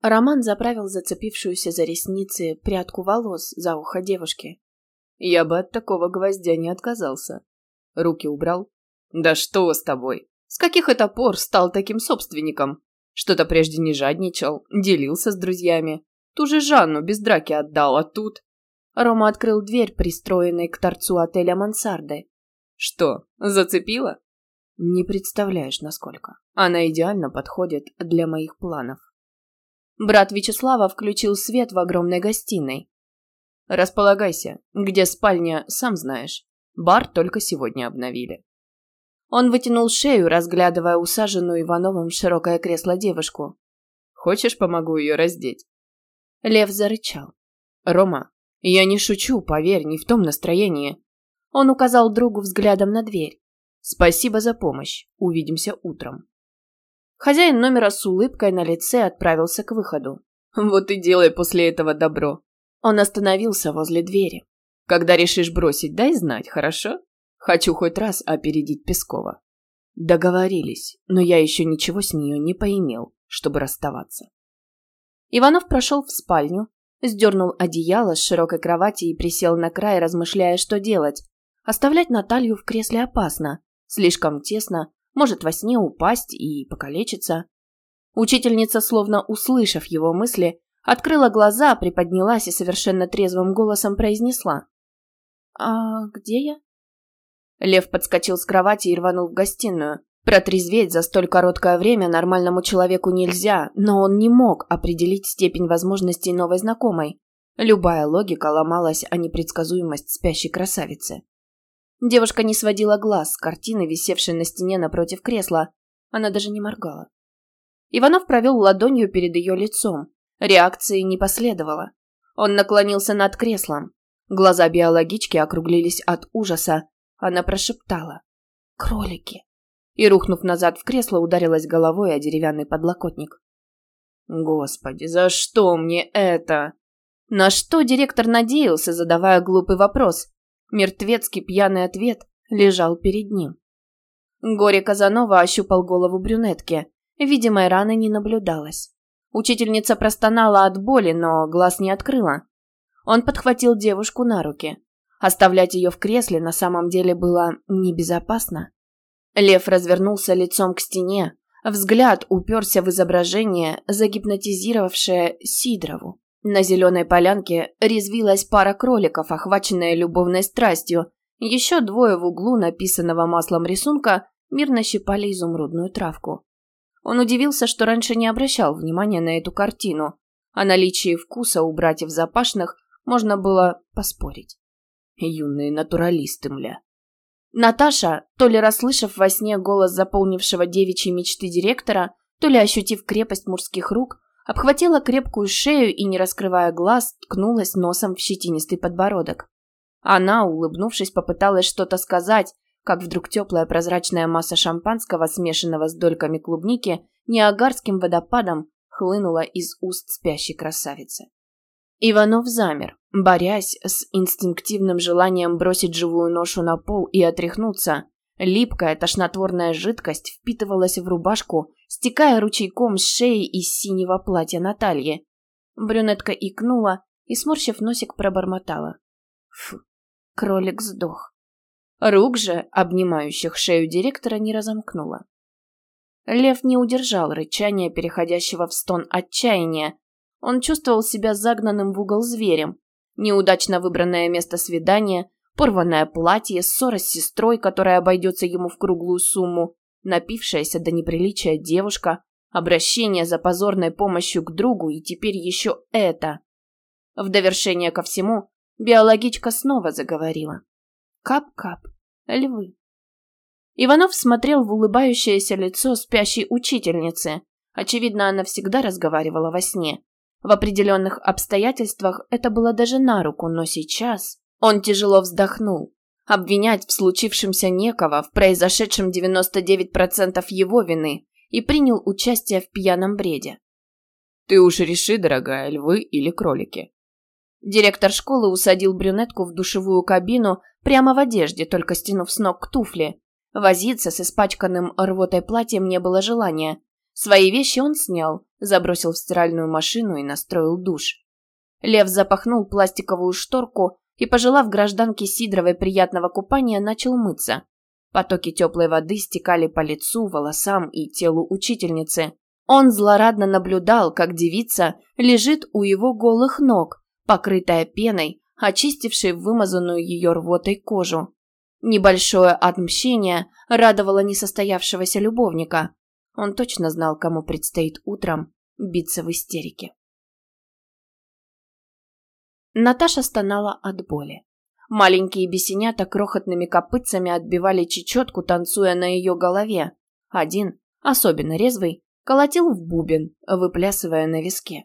Роман заправил зацепившуюся за ресницы прядку волос за ухо девушки. Я бы от такого гвоздя не отказался. Руки убрал. Да что с тобой? С каких это пор стал таким собственником? Что-то прежде не жадничал, делился с друзьями. Ту же Жанну без драки отдал, а тут... Рома открыл дверь, пристроенной к торцу отеля мансарды. Что, зацепила? Не представляешь, насколько. Она идеально подходит для моих планов. Брат Вячеслава включил свет в огромной гостиной. «Располагайся. Где спальня, сам знаешь. Бар только сегодня обновили». Он вытянул шею, разглядывая усаженную Ивановым в широкое кресло девушку. «Хочешь, помогу ее раздеть?» Лев зарычал. «Рома, я не шучу, поверь, не в том настроении». Он указал другу взглядом на дверь. «Спасибо за помощь. Увидимся утром». Хозяин номера с улыбкой на лице отправился к выходу. «Вот и делай после этого добро». Он остановился возле двери. «Когда решишь бросить, дай знать, хорошо? Хочу хоть раз опередить Пескова». Договорились, но я еще ничего с нее не поимел, чтобы расставаться. Иванов прошел в спальню, сдернул одеяло с широкой кровати и присел на край, размышляя, что делать. Оставлять Наталью в кресле опасно. Слишком тесно, может во сне упасть и покалечиться. Учительница, словно услышав его мысли, открыла глаза, приподнялась и совершенно трезвым голосом произнесла. «А где я?» Лев подскочил с кровати и рванул в гостиную. Протрезветь за столь короткое время нормальному человеку нельзя, но он не мог определить степень возможностей новой знакомой. Любая логика ломалась о непредсказуемость спящей красавицы. Девушка не сводила глаз с картины, висевшей на стене напротив кресла. Она даже не моргала. Иванов провел ладонью перед ее лицом. Реакции не последовало. Он наклонился над креслом. Глаза биологички округлились от ужаса. Она прошептала. «Кролики!» И, рухнув назад в кресло, ударилась головой о деревянный подлокотник. «Господи, за что мне это?» На что директор надеялся, задавая глупый вопрос? Мертвецкий пьяный ответ лежал перед ним. Горе Казанова ощупал голову брюнетки. Видимой раны не наблюдалось. Учительница простонала от боли, но глаз не открыла. Он подхватил девушку на руки. Оставлять ее в кресле на самом деле было небезопасно. Лев развернулся лицом к стене. Взгляд уперся в изображение, загипнотизировавшее Сидорову. На зеленой полянке резвилась пара кроликов, охваченная любовной страстью. Еще двое в углу написанного маслом рисунка мирно щипали изумрудную травку. Он удивился, что раньше не обращал внимания на эту картину. О наличии вкуса у братьев Запашных можно было поспорить. Юные натуралисты, мля. Наташа, то ли расслышав во сне голос заполнившего девичьи мечты директора, то ли ощутив крепость мужских рук, обхватила крепкую шею и, не раскрывая глаз, ткнулась носом в щетинистый подбородок. Она, улыбнувшись, попыталась что-то сказать, как вдруг теплая прозрачная масса шампанского, смешанного с дольками клубники, неагарским водопадом хлынула из уст спящей красавицы. Иванов замер, борясь с инстинктивным желанием бросить живую ношу на пол и отряхнуться. Липкая тошнотворная жидкость впитывалась в рубашку, стекая ручейком с шеи из синего платья Натальи. Брюнетка икнула и, сморщив носик, пробормотала. Фу, кролик сдох. Рук же, обнимающих шею директора, не разомкнула. Лев не удержал рычания, переходящего в стон отчаяния. Он чувствовал себя загнанным в угол зверем. Неудачно выбранное место свидания, порванное платье, ссора с сестрой, которая обойдется ему в круглую сумму, напившаяся до неприличия девушка, обращение за позорной помощью к другу и теперь еще это. В довершение ко всему, биологичка снова заговорила. Кап-кап, львы. Иванов смотрел в улыбающееся лицо спящей учительницы. Очевидно, она всегда разговаривала во сне. В определенных обстоятельствах это было даже на руку, но сейчас... Он тяжело вздохнул. Обвинять в случившемся некого, в произошедшем 99% его вины, и принял участие в пьяном бреде. «Ты уж реши, дорогая, львы или кролики». Директор школы усадил брюнетку в душевую кабину прямо в одежде, только стянув с ног туфли. Возиться с испачканным рвотой платьем не было желания. Свои вещи он снял, забросил в стиральную машину и настроил душ. Лев запахнул пластиковую шторку и, пожелав гражданке Сидоровой приятного купания, начал мыться. Потоки теплой воды стекали по лицу, волосам и телу учительницы. Он злорадно наблюдал, как девица лежит у его голых ног, покрытая пеной, очистившей вымазанную ее рвотой кожу. Небольшое отмщение радовало несостоявшегося любовника. Он точно знал, кому предстоит утром биться в истерике. Наташа стонала от боли. Маленькие бесенята крохотными копытцами отбивали чечетку, танцуя на ее голове. Один, особенно резвый, колотил в бубен, выплясывая на виске.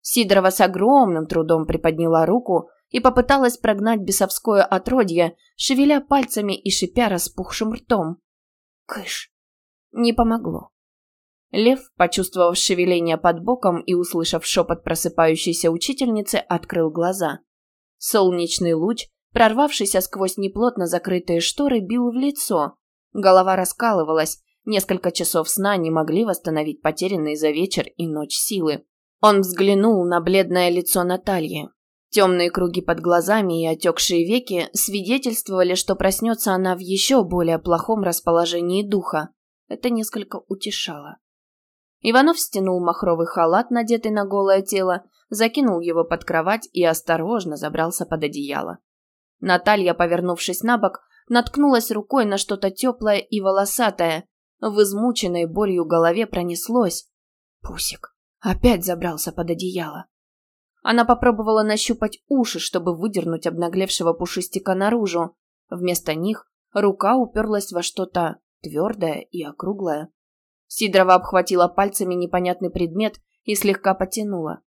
Сидорова с огромным трудом приподняла руку и попыталась прогнать бесовское отродье, шевеля пальцами и шипя распухшим ртом. Кыш! Не помогло. Лев, почувствовав шевеление под боком и услышав шепот просыпающейся учительницы, открыл глаза. Солнечный луч, прорвавшийся сквозь неплотно закрытые шторы, бил в лицо. Голова раскалывалась, несколько часов сна не могли восстановить потерянные за вечер и ночь силы. Он взглянул на бледное лицо Натальи. Темные круги под глазами и отекшие веки свидетельствовали, что проснется она в еще более плохом расположении духа. Это несколько утешало. Иванов стянул махровый халат, надетый на голое тело, закинул его под кровать и осторожно забрался под одеяло. Наталья, повернувшись на бок, наткнулась рукой на что-то теплое и волосатое. В измученной болью голове пронеслось. Пусик опять забрался под одеяло. Она попробовала нащупать уши, чтобы выдернуть обнаглевшего пушистика наружу. Вместо них рука уперлась во что-то твердое и округлое. Сидорова обхватила пальцами непонятный предмет и слегка потянула.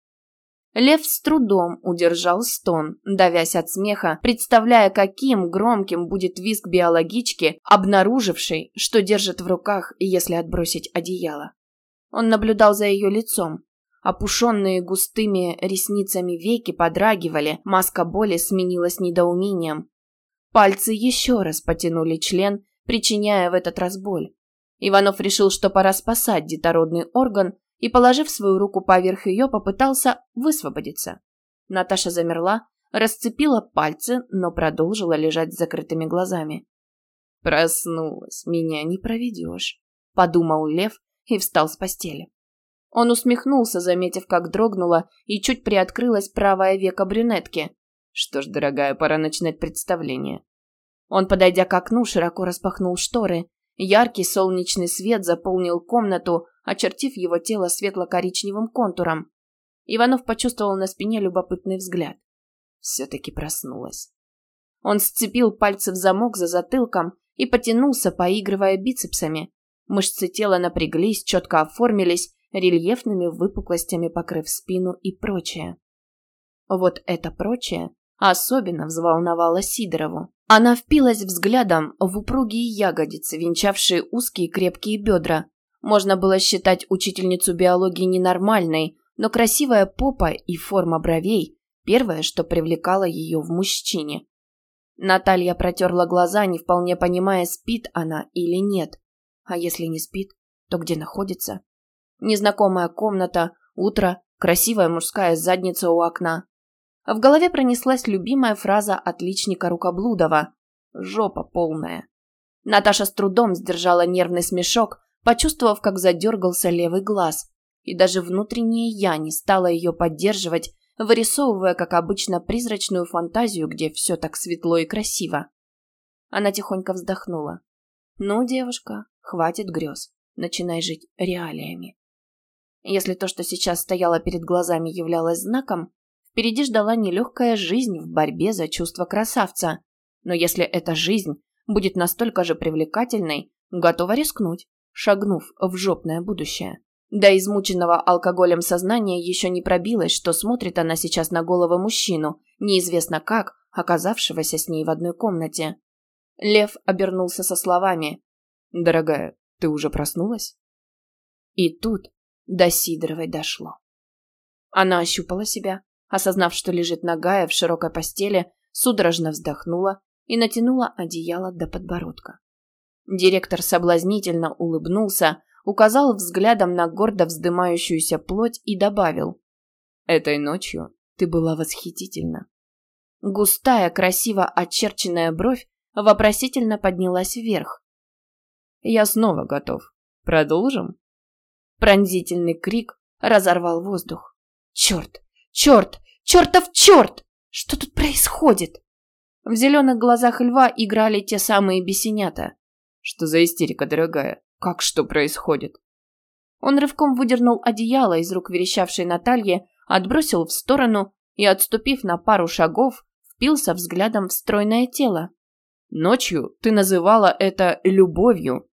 Лев с трудом удержал стон, давясь от смеха, представляя, каким громким будет визг биологички, обнаружившей, что держит в руках, если отбросить одеяло. Он наблюдал за ее лицом. Опушенные густыми ресницами веки подрагивали, маска боли сменилась недоумением. Пальцы еще раз потянули член, причиняя в этот раз боль. Иванов решил, что пора спасать детородный орган, и, положив свою руку поверх ее, попытался высвободиться. Наташа замерла, расцепила пальцы, но продолжила лежать с закрытыми глазами. «Проснулась, меня не проведешь», — подумал Лев и встал с постели. Он усмехнулся, заметив, как дрогнула и чуть приоткрылась правая века брюнетки. «Что ж, дорогая, пора начинать представление». Он, подойдя к окну, широко распахнул шторы, Яркий солнечный свет заполнил комнату, очертив его тело светло-коричневым контуром. Иванов почувствовал на спине любопытный взгляд. Все-таки проснулась. Он сцепил пальцы в замок за затылком и потянулся, поигрывая бицепсами. Мышцы тела напряглись, четко оформились, рельефными выпуклостями покрыв спину и прочее. Вот это прочее особенно взволновало Сидорову. Она впилась взглядом в упругие ягодицы, венчавшие узкие крепкие бедра. Можно было считать учительницу биологии ненормальной, но красивая попа и форма бровей – первое, что привлекало ее в мужчине. Наталья протерла глаза, не вполне понимая, спит она или нет. А если не спит, то где находится? Незнакомая комната, утро, красивая мужская задница у окна. В голове пронеслась любимая фраза отличника Рукоблудова «Жопа полная». Наташа с трудом сдержала нервный смешок, почувствовав, как задергался левый глаз. И даже внутреннее «я» не стала ее поддерживать, вырисовывая, как обычно, призрачную фантазию, где все так светло и красиво. Она тихонько вздохнула. «Ну, девушка, хватит грез. Начинай жить реалиями». Если то, что сейчас стояло перед глазами, являлось знаком, Впереди ждала нелегкая жизнь в борьбе за чувство красавца. Но если эта жизнь будет настолько же привлекательной, готова рискнуть, шагнув в жопное будущее. До измученного алкоголем сознания еще не пробилось, что смотрит она сейчас на голову мужчину, неизвестно как, оказавшегося с ней в одной комнате. Лев обернулся со словами «Дорогая, ты уже проснулась?» И тут до Сидоровой дошло. Она ощупала себя, Осознав, что лежит нагая в широкой постели, судорожно вздохнула и натянула одеяло до подбородка. Директор соблазнительно улыбнулся, указал взглядом на гордо вздымающуюся плоть и добавил. «Этой ночью ты была восхитительна». Густая, красиво очерченная бровь вопросительно поднялась вверх. «Я снова готов. Продолжим?» Пронзительный крик разорвал воздух. «Черт! Черт! Чертов черт! Что тут происходит?» В зеленых глазах льва играли те самые бесенята. «Что за истерика, дорогая? Как что происходит?» Он рывком выдернул одеяло из рук верещавшей Натальи, отбросил в сторону и, отступив на пару шагов, впился взглядом в стройное тело. «Ночью ты называла это любовью,